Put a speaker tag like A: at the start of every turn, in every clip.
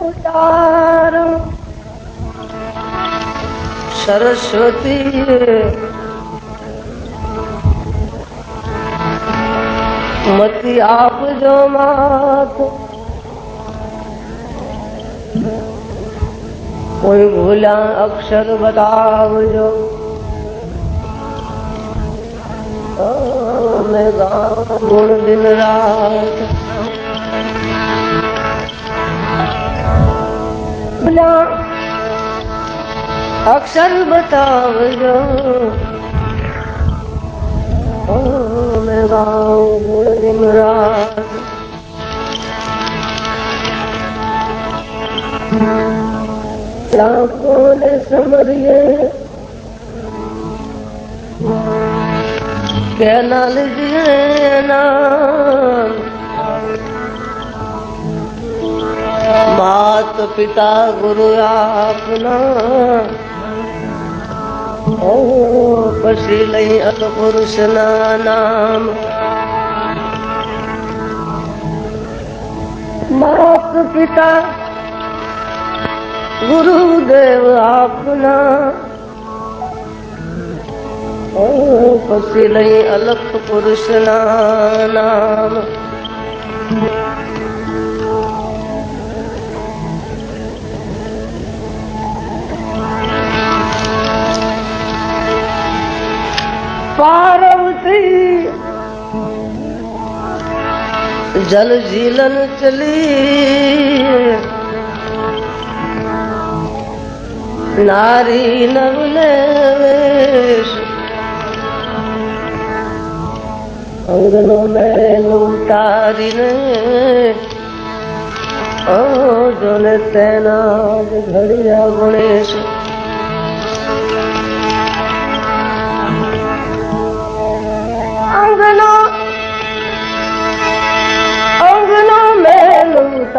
A: અવતાર સરસ્વતી. મતી આપજો માત. કોઈ ભૂલા અક્ષર બતાવજો. મેં ગાઉં ગુણ દિન રાત. ભૂલ્યા અક્ષર બતાવજો. મેં ગાઉં ગુણ દિન રાત લાખોને સમરીએ. કેના લીધે માત પિતા ગુરુ આપના પછી લઈ અલ પુરુષ ના નામ માત પિતા ગુરુદેવ આપના પછી લઈ અલખ પુરુષ ના નામ પાર્વતી જલ જીલન ચલી નારી નવલે અંગનો મેલું ઉતારીને જોને તેના ઘડિયા ગણેશ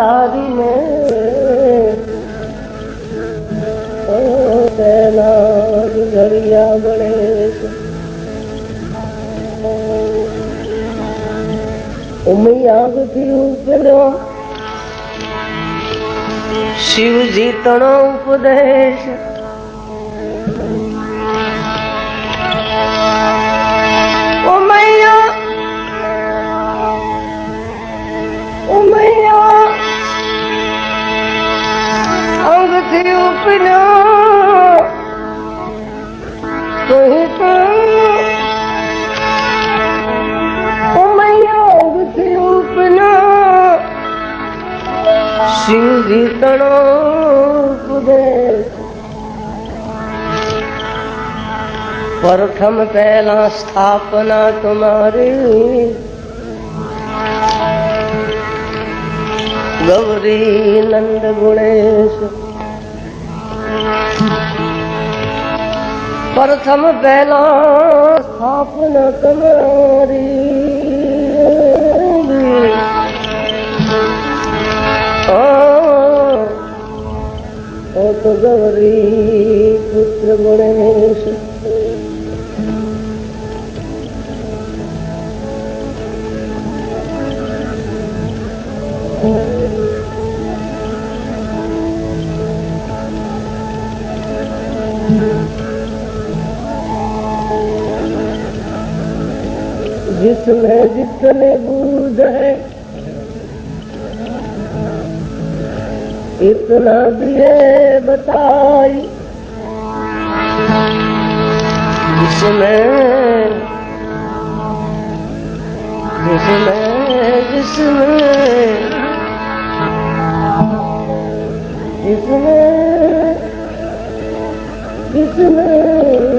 A: મેલ ઉતારીને તેના ઘડિયા ગણેશ ઉમૈયાગથી ઉપડ્યો શિવજી તણો ઉપદેશ. અંગથી ઉપડ્યો કહી તો ઉમૈયાગથી ઉપડ્યો શિવજી તણો ઉપદેશ પ્રથમ પહેલા સ્થાપના તમારી ગૌરી નંદ ગુણેશ પ્રથમ પહેલા સ્થાપના તો ગૌરી પુત્ર ગણેશ जिसमें जितने बूझ है इतना दिए बताई जिसमें जिसमें जिसमें जिसमें जिसमें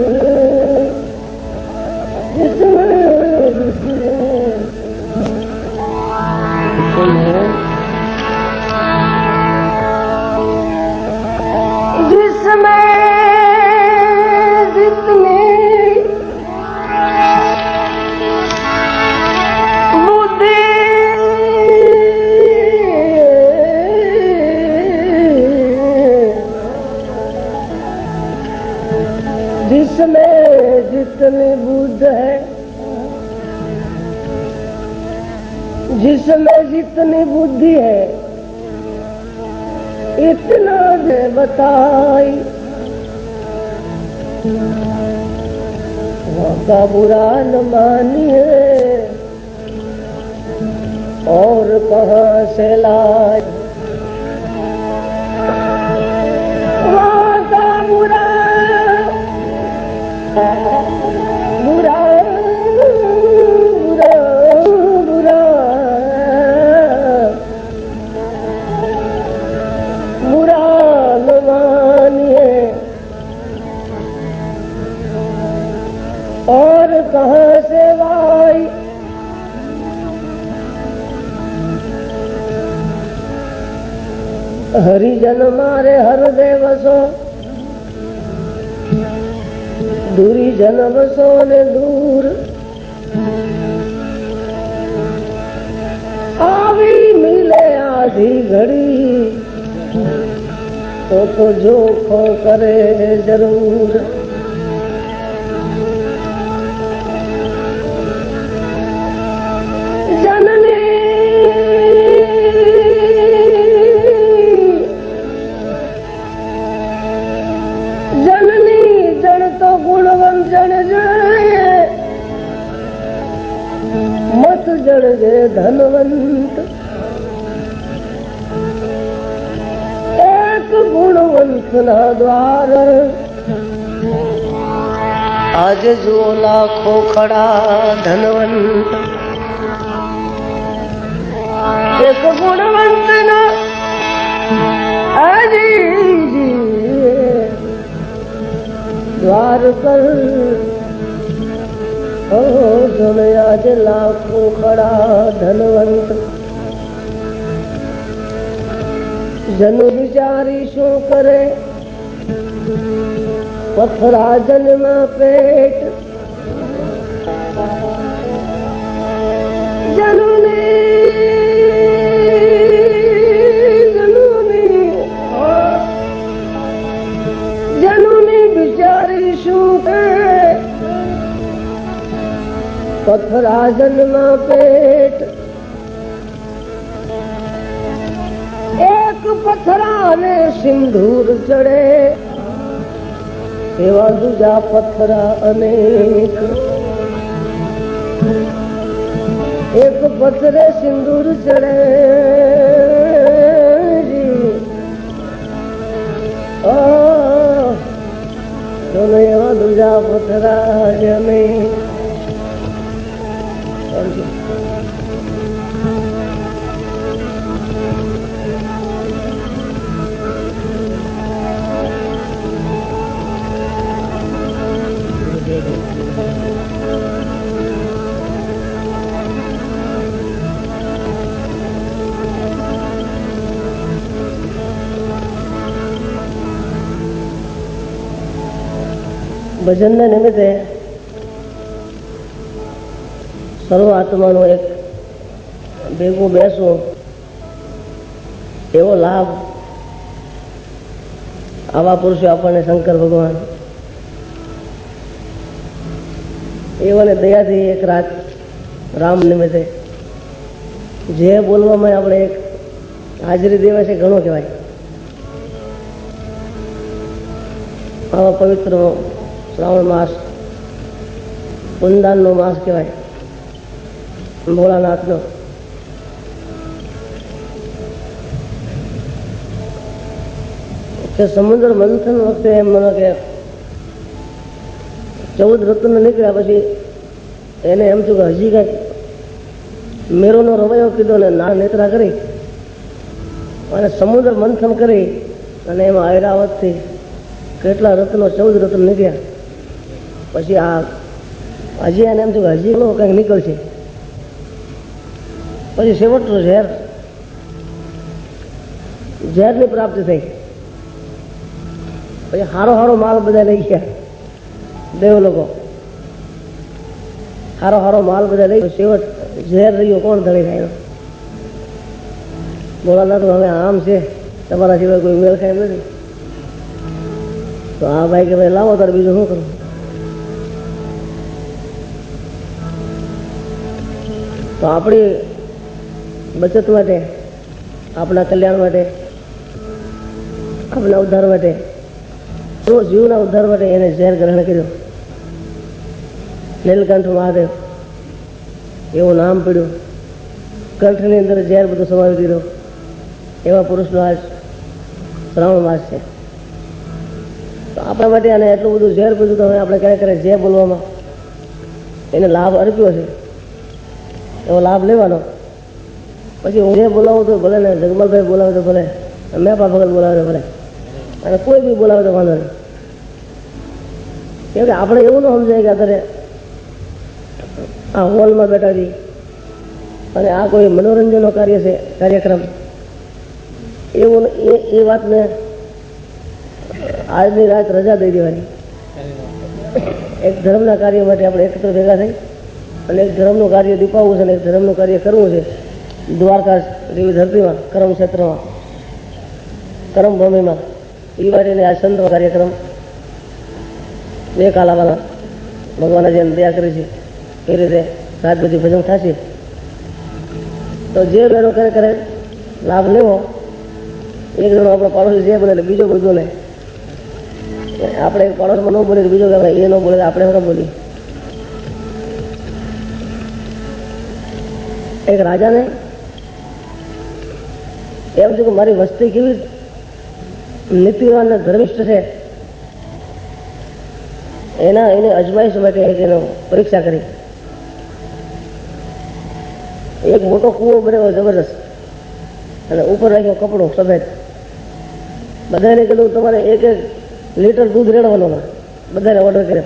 A: जिसमें जितनी जिसमें जितनी बुद्ध है जिसमें जितनी बुद्धि है, इतना दे बताई। का बुरा न मानिए और कहाँ से लाए? का बुरा बुरा। કહે સેવાય. હરિજન મારે હરદેવ સો દૂરી જન્મ સો ને દૂર. આવી મિલે આધી ઘડી. તો તો જોખો કરે જરૂર. આજે જો લાખો ખડા ધનવંત એક ગુણવંત ના આજે દ્વાર પર ઓ જોને આજે લાખો ખડા ધનવંત જનુ વિચારી શું કરે પથરા જન્મ પેટ. જનુની જનુની. જનુની બિચારી શું કે પથરા ને પેટ. એક સિંદૂર ચડે. એવા જુદા પથરા અનેક એક પથરે સિંદૂર ચડે. એવા દુજા પથરા જમે ભજનના નિમિત્તે સર્વ આત્માનો એક ભેગું બેસવું, એવો લાભ આવા પુરુષો આપણને શંકર ભગવાન એવાને દયાથી એક રાત રામ નિમિત્તે જે બોલવામાં આપણે એક હાજરી દેવા છે, ઘણો કહેવાય. આવા પવિત્ર શ્રાવણ માસ કુંદાનનો માસ કહેવાય, ભોળાનાથનો. કે સમુદ્ર મંથન વખતે એમ મને કે ચૌદ રત્ન નીકળ્યા પછી એને એમ થયું કે હજી કાંઈક મેરોનો રવૈયો કીધો ને ના નેત્રા કરી અને સમુદ્ર મંથન કરી અને એમાં ઐરાવતથી કેટલા રત્નો, ચૌદ રત્ન નીકળ્યા. પછી આ, હજી એને એમ થયું હજી કંઈક નીકળશે. પછી છેવટનું ઝેર. ઝેરની પ્રાપ્તિ થઈ. પછી હારો હારો માલ બધા લઈ ગયા. દેવ લોકો. હારો હારો માલ બધા લઈ ગયો. છેવટ ઝેર રહ્યો, કોણ ધણી થાય ભોળાનાથ હવે આમ છે. તમારા સિવાય કોઈ મેળ ખાય નથી. તો આ ભાઈ કે ભાઈ લાવો તારે બીજું શું કરું તો આપણી બચત માટે, આપણા કલ્યાણ માટે, આપણા ઉદ્ધાર માટે જીવના ઉદ્ધાર માટે એને ઝેર ગ્રહણ કર્યો. નીલકંઠ મહાદેવ, એવું નામ પડ્યું. કંઠની અંદર ઝેર બધું સમાવી દીધો. એવા પુરુષનો આજ શ્રાવણ માસ છે. તો આપણા માટે અને એટલું બધું ઝેર પીધું તો હવે આપણે ક્યારેક ક્યારેક જે બોલવામાં. એને લાભ અર્પ્યો છે. એવો લાભ લેવાનો. પછી હું જે બોલાવું તો ભલે ને જગમલભાઈ બોલાવે તો ભલે મેપા ભગત બોલાવે તો ભલે. અને કોઈ બી બોલાવે તો વાંધો નહીં. કેમ કે આપણે એવું ન સમજાય કે અત્યારે આ હોલમાં બેઠા છીએ અને આ કોઈ મનોરંજનનો કાર્ય છે, કાર્યક્રમ. એવું એ એ વાતને આજની રાત રજા દઈ દેવાની. એક ધર્મના કાર્ય માટે આપણે એકત્ર ભેગા થઈ અને ધર્મનું કાર્ય દીપાવવું છે અને ધર્મનું કાર્ય કરવું છે. દ્વારકા જેવી ધરતીમાં, કરમ ક્ષેત્રમાં, કરમ એ માટેને આ સંતો કાર્યક્રમ બે કાલાવાના ભગવાને જેમ દયા કરી છે, એ રીતે રાત બધી ભજન થશે તો જે બેનો કરે લાભ લેવો, એક જણો આપણો પાડોશી જે બોલે બીજો કોઈ નહીં આપણે પાડોશમાં ન બોલીએ બીજો કે એ ન બોલે આપણે ન બોલીએ? એક રાજાને એમ છે કે મારી વસ્તી કેવી નીતિવાન ને ધર્મિષ્ઠ છે. એના એને અજમાઈશ માટે એનો પરીક્ષા કરી. એક મોટો કૂવો બનાવ્યો જબરદસ્ત. અને ઉપર રાખ્યો કપડો સફેદ. બધાને કીધું, તમારે એક એક લીટર દૂધ રેડવાનું બધાને ઓર્ડર કર્યો.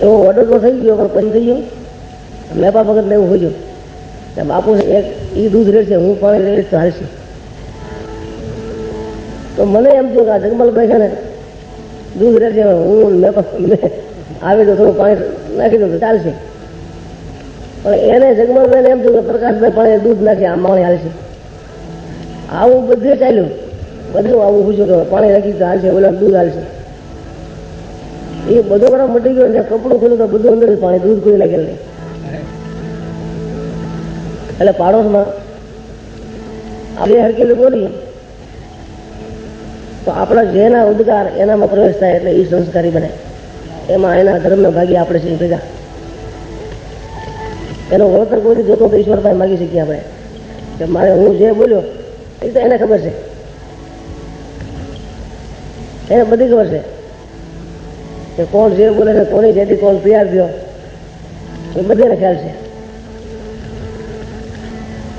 A: એવો ઓર્ડર તો થઈ ગયો, પણ પછી થઈ ગયો. મેપા વખત એવું હોય ગયું બાપુ એક એ દૂધ રેડશે, હું પાણી રેડીશ, તો હાલશે. તો મને એમ થયું કે આ જગમલભાઈ છે ને, દૂધ રેડશે, હું મેપા આવી તો થોડું પાણી નાખી દઉં તો ચાલશે. પણ એને જગમલભાઈને એમ થયું કે પ્રકાશભાઈ પાણી દૂધ નાખી આ માણી હાલશે. આવું બધું ચાલ્યું. બધું આવું પૂછ્યું કે પાણી રાખી તો હાલશે, ઓલા દૂધ હાલશે. એ બધો કરવા મટી ગયો ને, કપડું ખોલ્યું તો બધું અંદર પાણી, દૂધ ખોલી નાખેલું એટલે પાડોશમાં આપણે હરકેલી બોલી, તો આપણા જેના ઉદ્ગાર એનામાં પ્રવેશ થાય એટલે એ સંસ્કારી બને. એમાં એના ધર્મના ભાગી આપણે છીએ ભેગા. એનો વળતર કોઈ જોતો તો ઈશ્વર પાસે માગી શકીએ આપણે. કે મારે હું જે બોલ્યો, એ તો એને ખબર છે. એને બધી ખબર છે. કે કોણ જે બોલે છે, કોની જેથી કોણ પિયાર થયો, એ બધાને ખ્યાલ છે.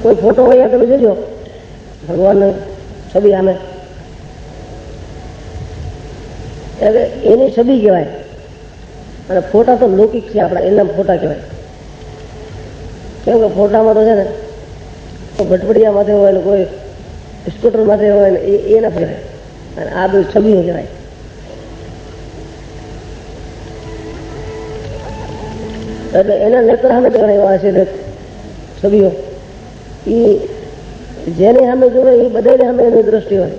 A: કોઈ ફોટો હોય તમે જોજો. ભગવાન છબી આમે. એટલે એની છબી કહેવાય. અને ફોટા તો લૌકિક છે આપણા એના ફોટા કહેવાય. કેમ કે ફોટામાં તો છે ને ભટપડિયા માથે હોય ને કોઈ સ્કૂટર માથે હોય ને એ ના કહેવાય અને આ બધું છબીઓ કહેવાય. એટલે એના નેત્ર ઘણા એવા છે છબીઓ. એ જેને સામે જોવે એ બધાને સામે એની દ્રષ્ટિ હોય.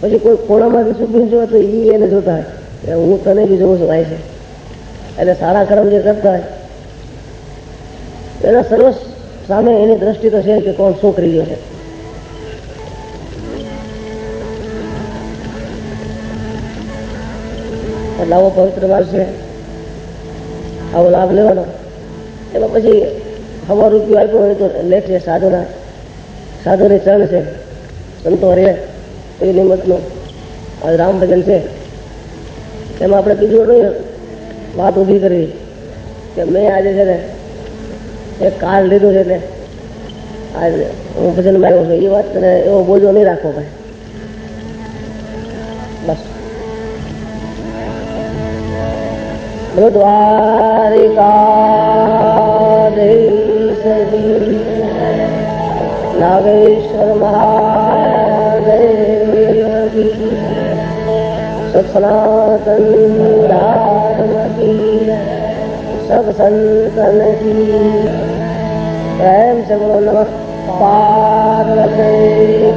A: પછી કોઈ કોણામાંથી સુખી જોવે તો એ એને જોતા હોય. હું તને બી જોઉં છું ભાઈ છે. એટલે સારા કર્મ જે કરતા હોય, એના સર્વ સામે એની દ્રષ્ટિ તો છે કે કોણ શું કરી ગયો છે. એટલે આવો પવિત્ર માર્ગ છે. આવો લાભ લેવાનો. એમાં પછી હવા રૂપિયો આપ્યો હોય તો લેખ છે સાધુના, સાધુની ચરણ છે, સંતો રે એ નિમિત્તનું આ રામ ભજન છે. એમાં આપણે બીજું નહીં વાત ઊભી કરવી, કે મેં આજે છે ને એક કાર્ડ લીધું છે ને, આજે હું ભજનમાં આવ્યો છું, એ વાત તને એવો બોજો નહીં રાખવો ભાઈ. બસ. દ્વારિકા નાગેશ્વર મહાદેવ સનાતન સબ સંતન પ્રેમ સે બોલો નમઃ પાર્વતી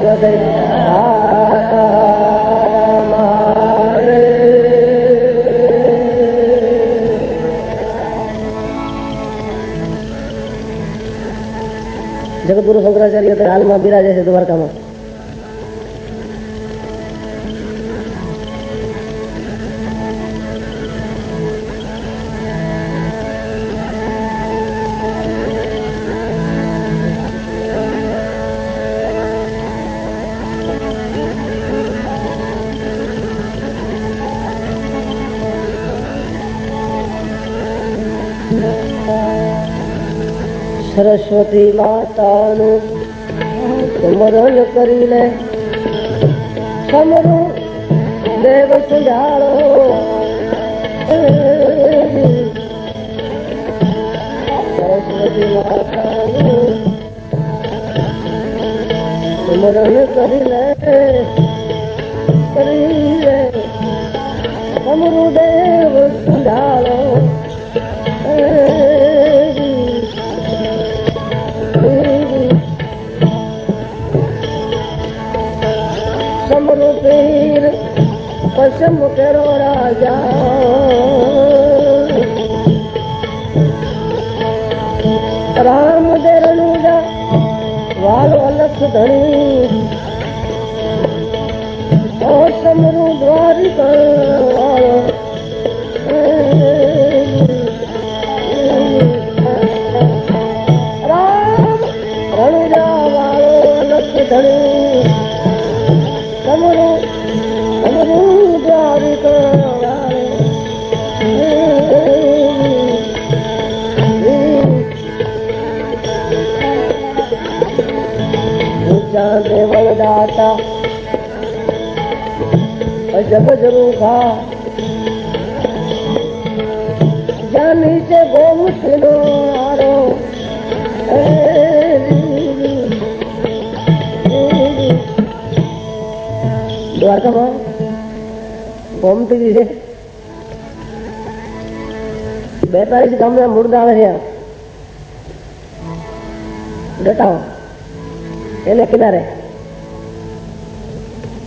A: જગતગુરુ શંકરાચાર્ય હાલમાં બિરાજે છે દ્વારકામાં. સરસ્વતી માતાનું સ્મરણ કરી લે સમરું દેવ સુધારો સરસ્વતી માતાનું સ્મરણ કરી લે કરી લે સમરું દેવ સુજાળો कबीर पशम करो राजा राम देरनूजा वाल अलख धनी और समरू द्वारिका वालो દેવળ દાતા અજબ રૂખા જ્યાં નીચે ગોમુખનો આરો દ્વારકામાં ગોમતી છે. બેતાલીસ ગામના મુર્દા રહ્યા ડટાઓ એને કિનારે.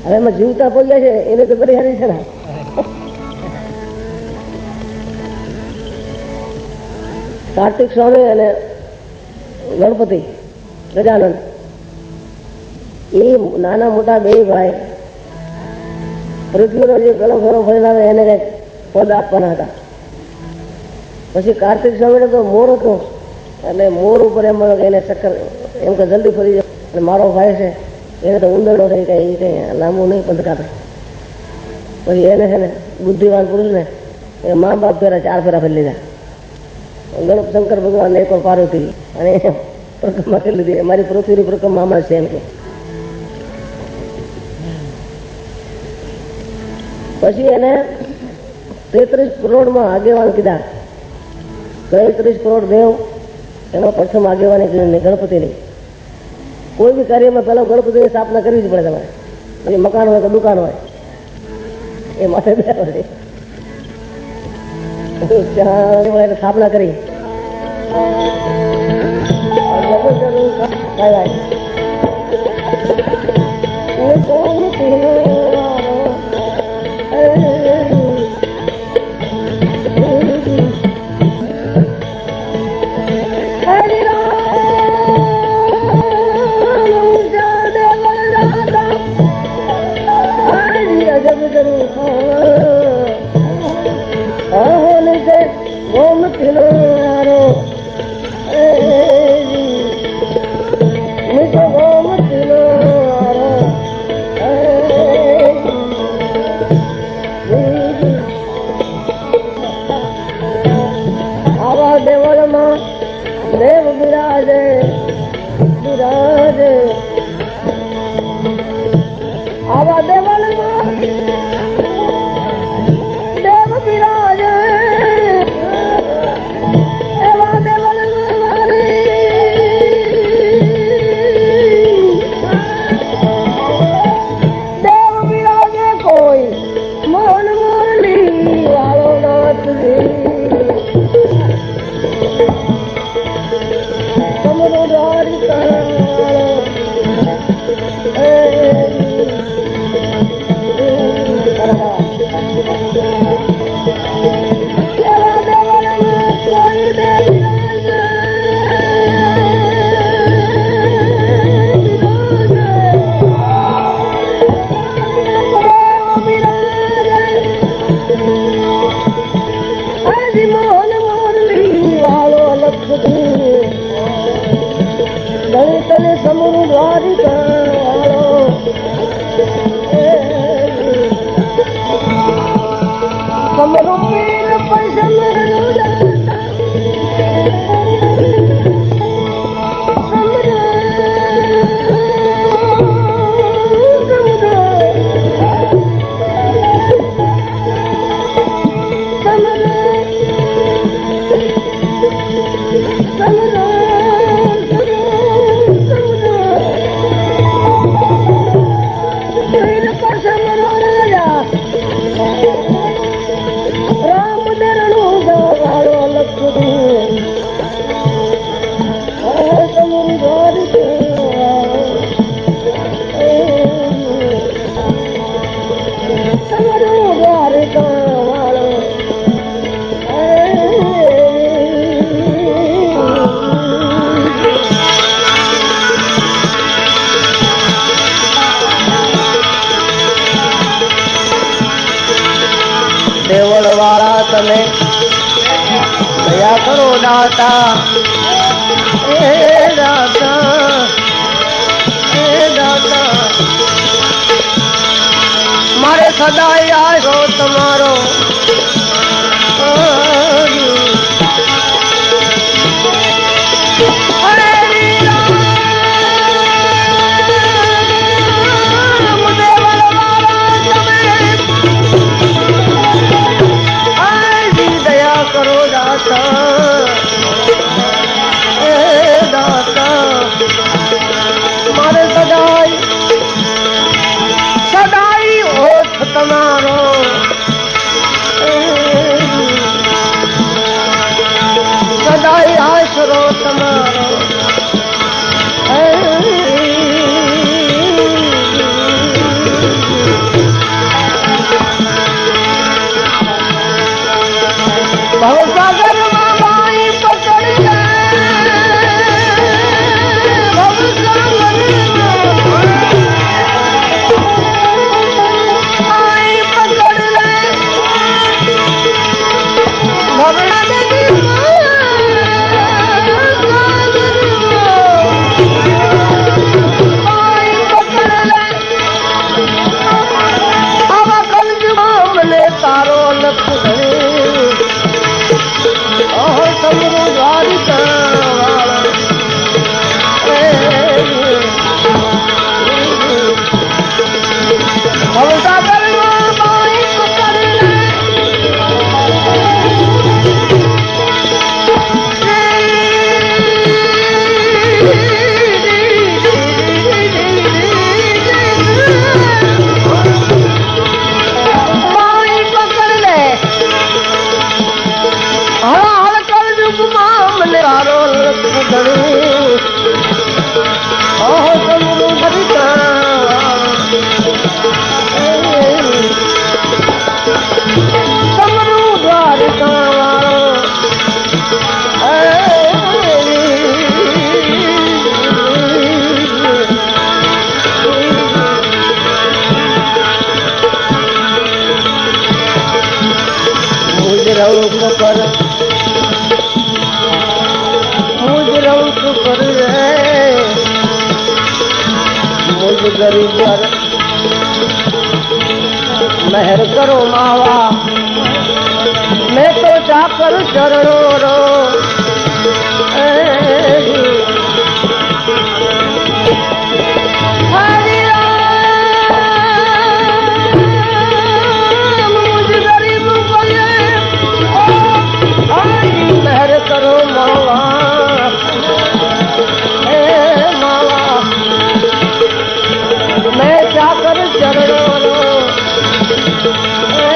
A: હવે એમાં જીવતા પગ્યા છે, એને તો પરિહારી છે ને. કાર્તિક સ્વામી અને ગણપતિ ગજાનંદ એ નાના મોટા બે ભાઈ, પૃથ્વીનો જે પેલો ફેરો ફેલાવે એને કંઈક પદ આપવાના હતા. પછી કાર્તિક સ્વામીને તો મોર હતો એટલે મોર ઉપર એમ એને ચક્કર, એમ કે જલ્દી ફરી જાય અને મારો ભાઈ છે એને તો ઉંદરડો થઈ કઈ કઈ લાંબુ નહીં પંથકાતો પછી એને છે ને બુદ્ધિવાન પુરુષને એ મા બાપ ફેરા ચાર ફેરા ફેરી લીધા. ગણપ શંકર ભગવાન એક પાર્વતી અને પ્રક્રમા કરી લીધી મારી પૃથ્વીની પ્રક્રમા આમાં છે એમ કે. પછી એને તેત્રીસ કરોડમાં આગેવાન કીધા. તેત્રીસ કરોડ દેવ એમાં પ્રથમ આગેવાની ગણપતિની. કોઈ બી કાર્યમાં પહેલા ગણપતિની સ્થાપના કરવી જ પડે તમારે. પછી મકાન હોય કે દુકાન હોય. એ એને સ્થાપના કરી. આવા કર મુજ રહું છું કર મુજ ગરી પર મહેર કરો માવા મેં તો ચાકર ચરણો રો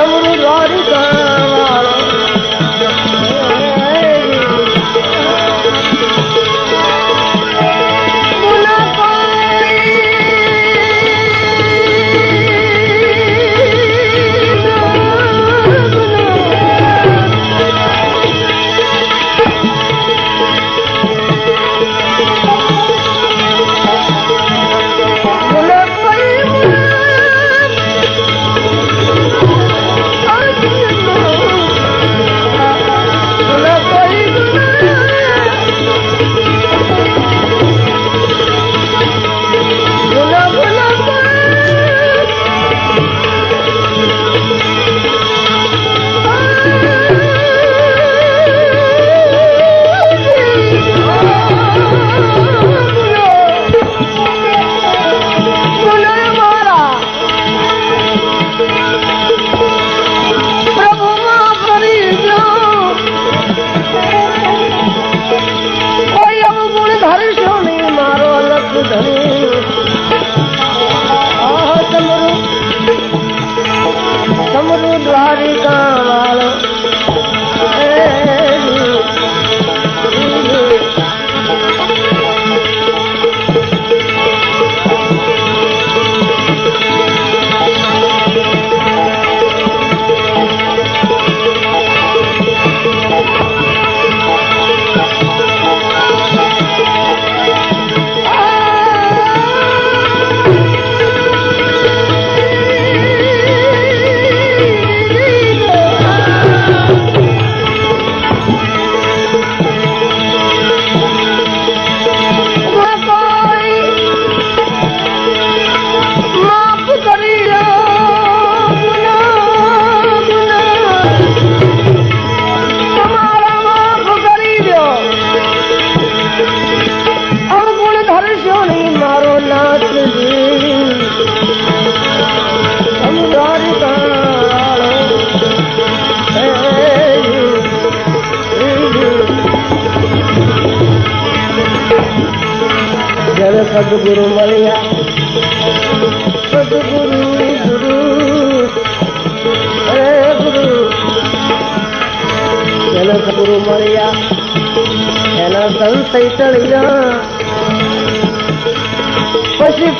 A: Don't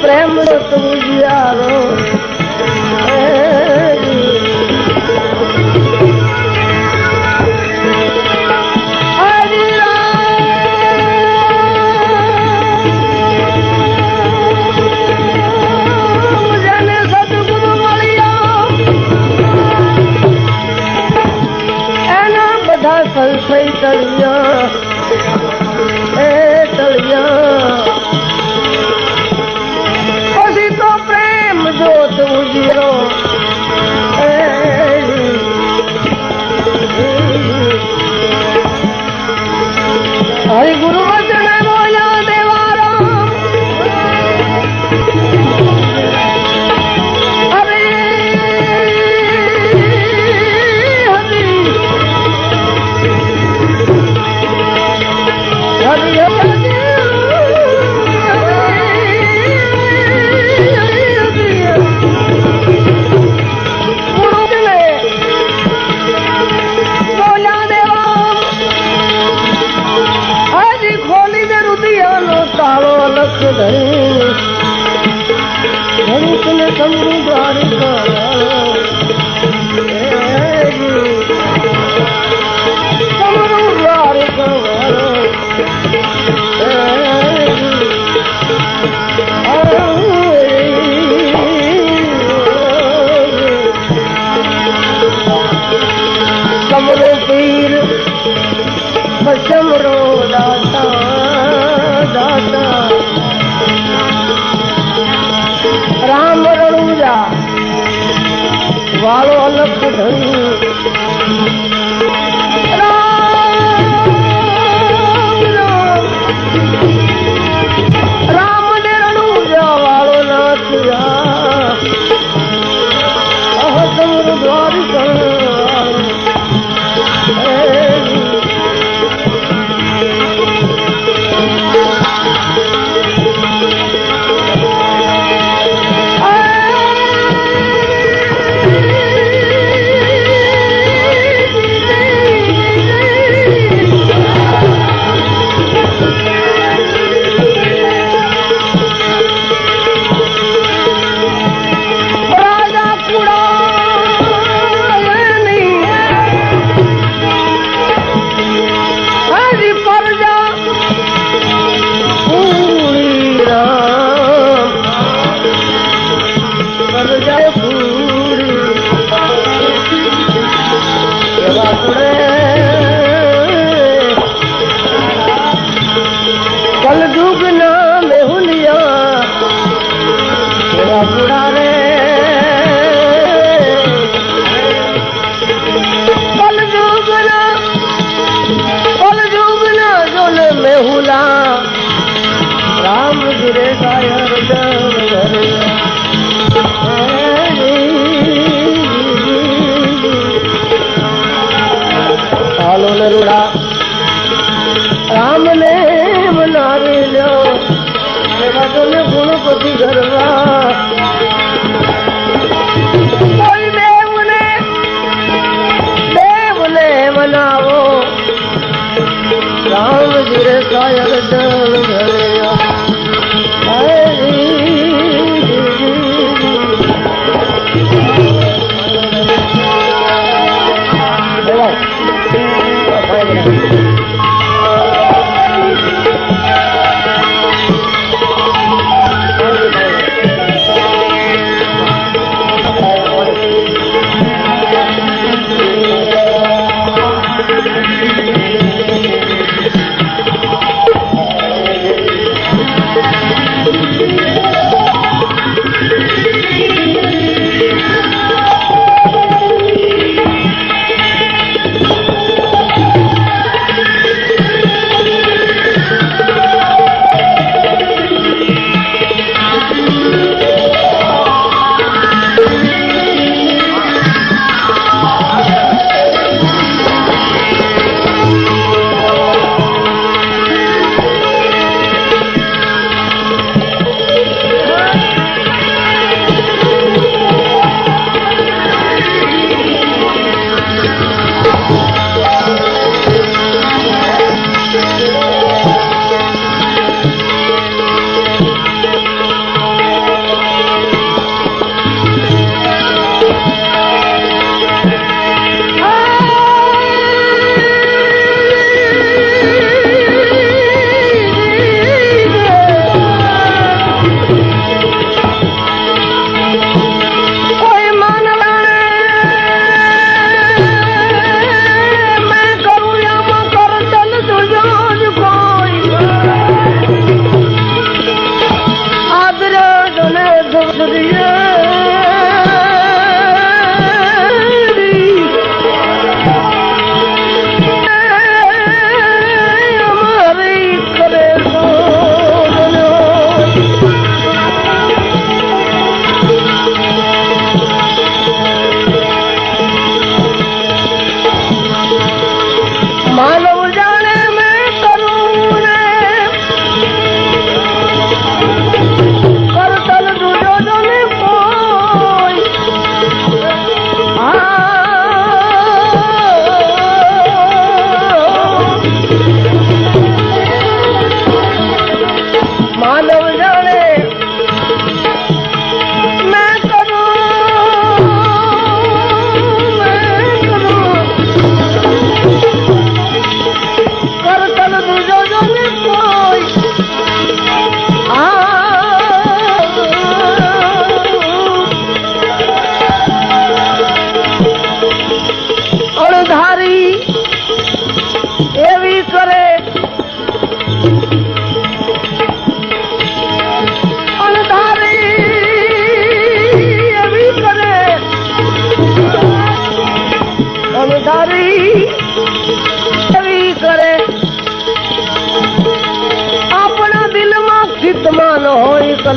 A: પછી પ્રેમ તું ધનુષને સમૃ દ્વારિકા પરજા પૂરી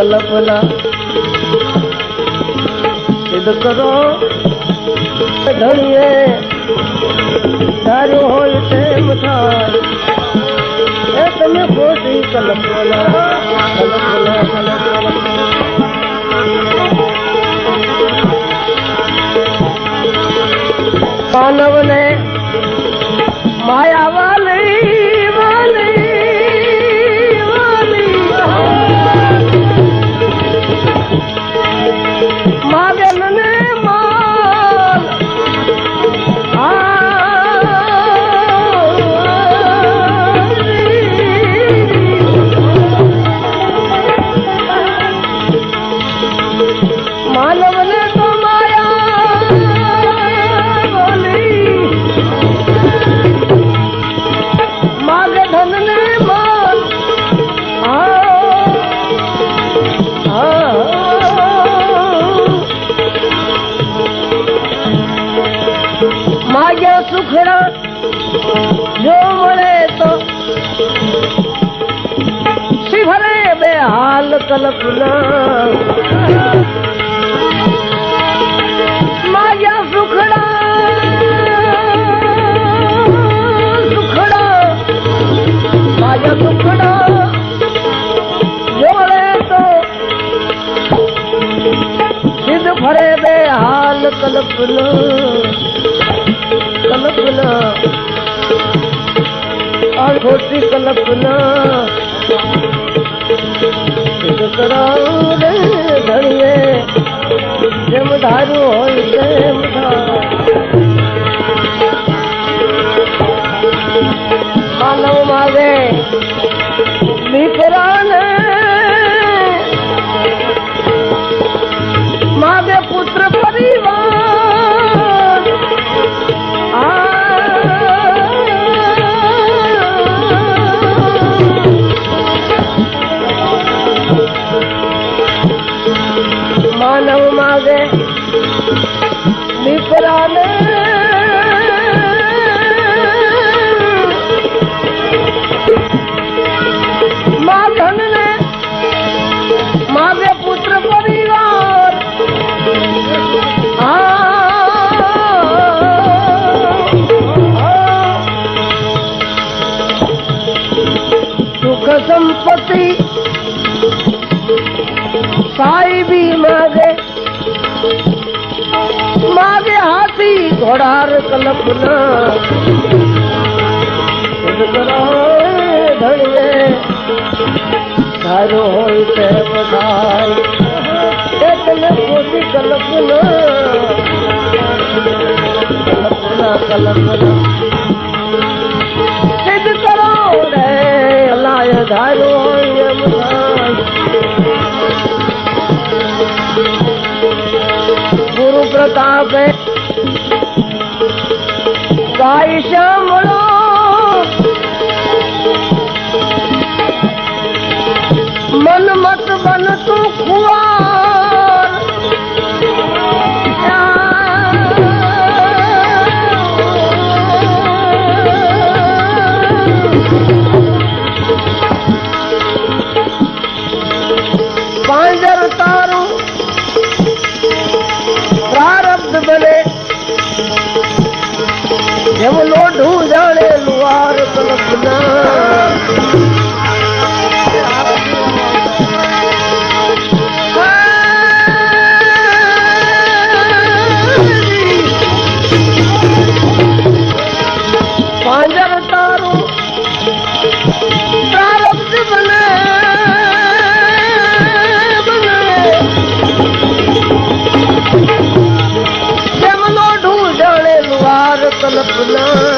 A: કલ્પના સિદ્ધ કરો ધણીએ. ધાર્યું હોય તેમ થાય. એ તમે ખોટી કલ્પના કલ્પના કલ્પના માનવને outra farinha. 都哭了。love.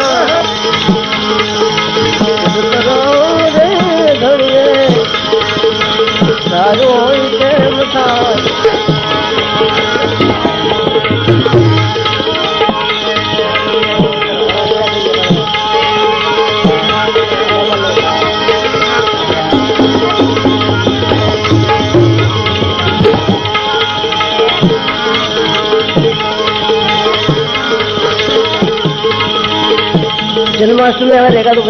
A: জন্মাষ্টমী আমার লেখা তো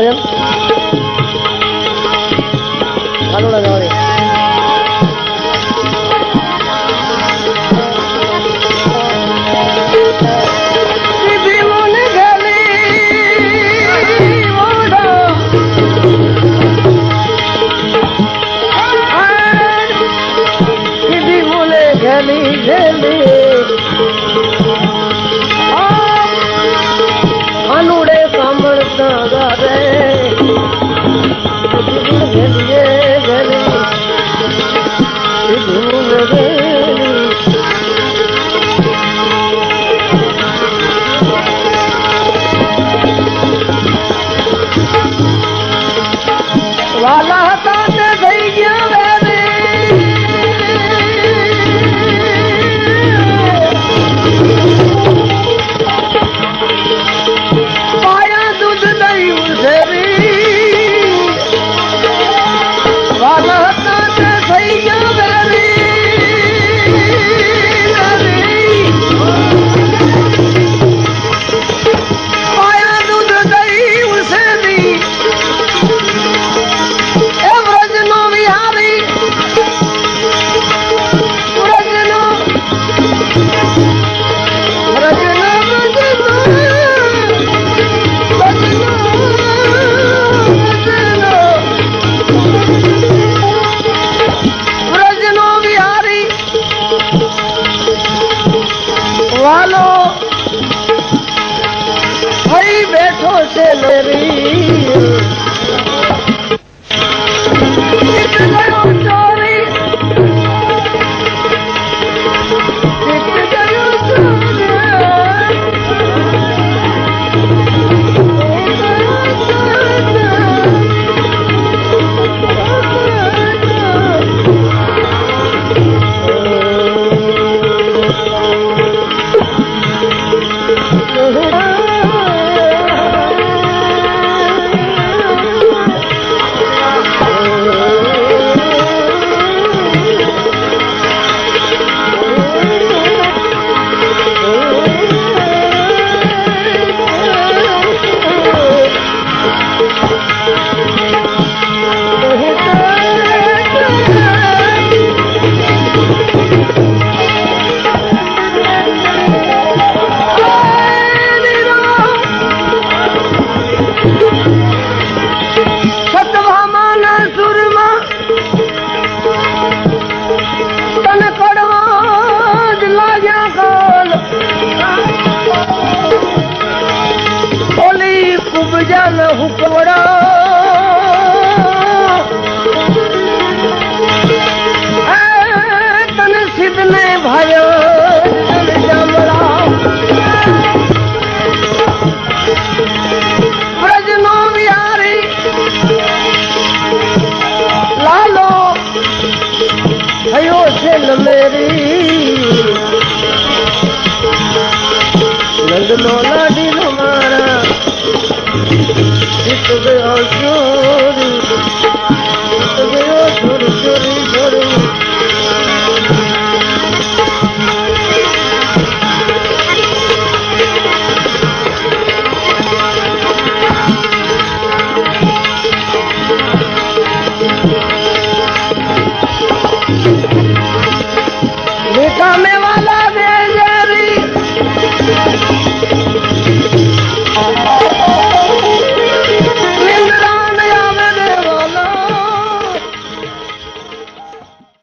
A: ভালো লাগে Yeah.